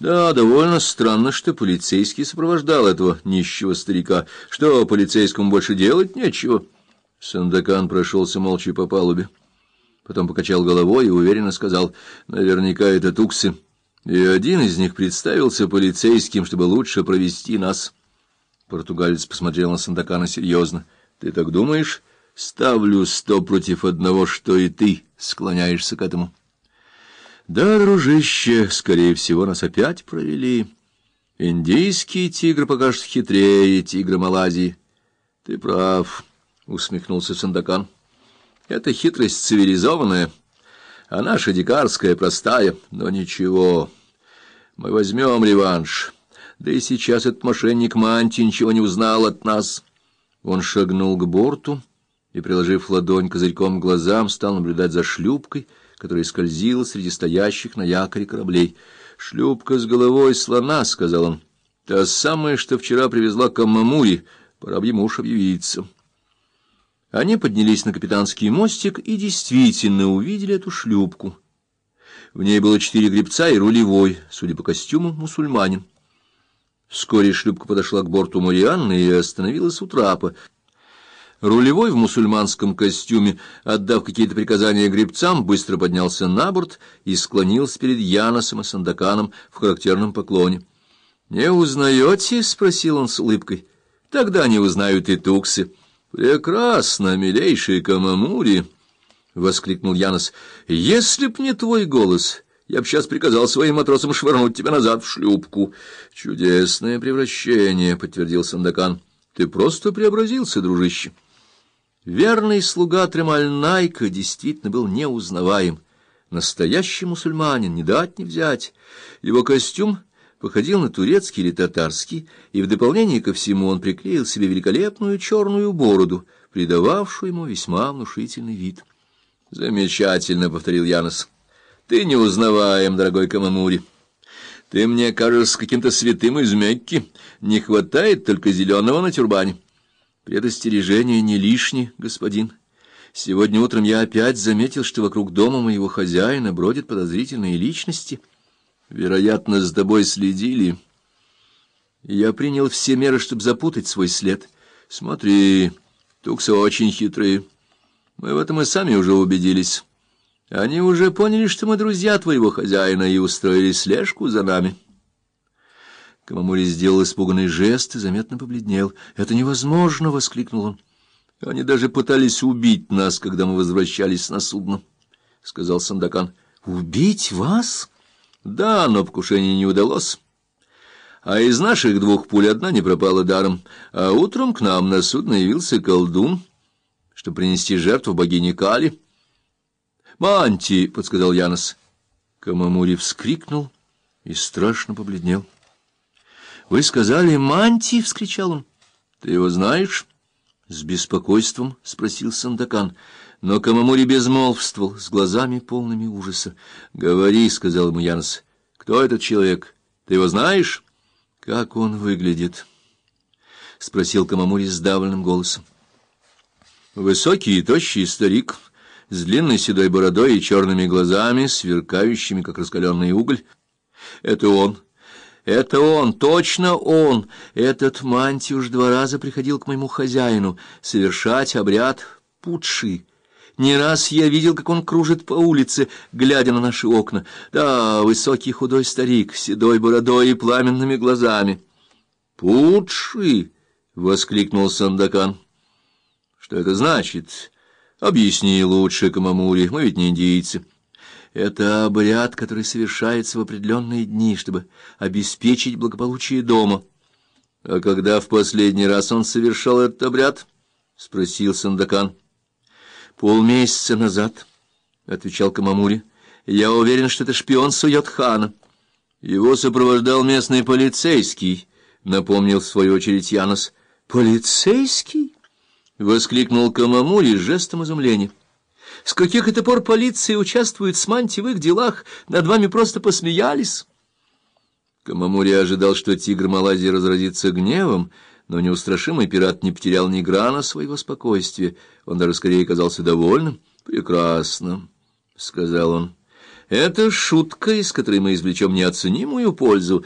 Да, довольно странно, что полицейский сопровождал этого нищего старика. Что, полицейскому больше делать нечего? Сандакан прошелся молча по палубе. Потом покачал головой и уверенно сказал, наверняка это туксы. И один из них представился полицейским, чтобы лучше провести нас. Португалец посмотрел на Сандакана серьезно. — Ты так думаешь? Ставлю сто против одного, что и ты склоняешься к этому. — Да, дружище, скорее всего, нас опять провели. Индийский тигр покажется хитрее тигра Малайзии. — Ты прав, — усмехнулся Сандакан. — Это хитрость цивилизованная, а наша дикарская простая, но ничего. Мы возьмем реванш. Да и сейчас этот мошенник Манти ничего не узнал от нас. Он шагнул к борту и, приложив ладонь козырьком к глазам, стал наблюдать за шлюпкой, которая скользила среди стоящих на якоре кораблей. «Шлюпка с головой слона», — сказал он. «Та самая, что вчера привезла Камамури. Пора бы ему уж объявиться». Они поднялись на капитанский мостик и действительно увидели эту шлюпку. В ней было четыре гребца и рулевой, судя по костюму, мусульманин. Вскоре шлюпка подошла к борту Марианны и остановилась у трапа. Рулевой в мусульманском костюме, отдав какие-то приказания гребцам, быстро поднялся на борт и склонился перед Яносом и Сандаканом в характерном поклоне. — Не узнаете? — спросил он с улыбкой. — Тогда не узнают и туксы. — Прекрасно, милейший Камамури! — воскликнул Янос. — Если б не твой голос... Я бы сейчас приказал своим матросам швырнуть тебя назад в шлюпку. — Чудесное превращение, — подтвердил Сандакан. — Ты просто преобразился, дружище. — Верный слуга Тремаль-Найка действительно был неузнаваем. Настоящий мусульманин, не дать не взять. Его костюм походил на турецкий или татарский, и в дополнение ко всему он приклеил себе великолепную черную бороду, придававшую ему весьма внушительный вид. — Замечательно, — повторил Янос. — Ты неузнаваем, дорогой Камамури. Ты мне кажешься каким-то святым из Мекки. Не хватает только зеленого на тюрбане. — Предостережение не лишнее, господин. Сегодня утром я опять заметил, что вокруг дома моего хозяина бродят подозрительные личности. Вероятно, с тобой следили. Я принял все меры, чтобы запутать свой след. Смотри, туксы очень хитрые. Мы в этом и сами уже убедились. Они уже поняли, что мы друзья твоего хозяина, и устроили слежку за нами». Камамури сделал испуганный жест и заметно побледнел. «Это невозможно!» — воскликнул он. «Они даже пытались убить нас, когда мы возвращались на судно», — сказал Сандакан. «Убить вас?» «Да, но покушение не удалось. А из наших двух пуль одна не пропала даром. А утром к нам на судно явился колдун, чтобы принести жертву богине Кали». «Манти!» — подсказал Янос. Камамури вскрикнул и страшно побледнел. — Вы сказали мантии? — вскричал он. — Ты его знаешь? — с беспокойством спросил Сандакан. Но Камамури безмолвствовал, с глазами полными ужаса. — Говори, — сказал ему Янс. — Кто этот человек? Ты его знаешь? — Как он выглядит? — спросил Камамури сдавленным голосом. — Высокий и тощий старик, с длинной седой бородой и черными глазами, сверкающими, как раскаленный уголь. — Это он. — это он, точно он. Этот мантиуш два раза приходил к моему хозяину совершать обряд путши. Не раз я видел, как он кружит по улице, глядя на наши окна. Да, высокий худой старик, седой бородой и пламенными глазами. «Путши!» — воскликнул Сандакан. «Что это значит? Объясни лучше, Камамури, мы ведь не индийцы». Это обряд, который совершается в определенные дни, чтобы обеспечить благополучие дома. — А когда в последний раз он совершал этот обряд? — спросил Сандакан. — Полмесяца назад, — отвечал Камамури. — Я уверен, что это шпион Суйотхана. Его сопровождал местный полицейский, — напомнил в свою очередь Янос. — Полицейский? — воскликнул Камамури жестом изумления. С каких это пор полиция участвует с Манти в их делах? Над вами просто посмеялись. Камамури ожидал, что тигр Малайзии разразится гневом, но неустрашимый пират не потерял ни грана своего спокойствия. Он даже скорее казался довольным. «Прекрасно», — сказал он. Это шутка, из которой мы извлечем неоценимую пользу,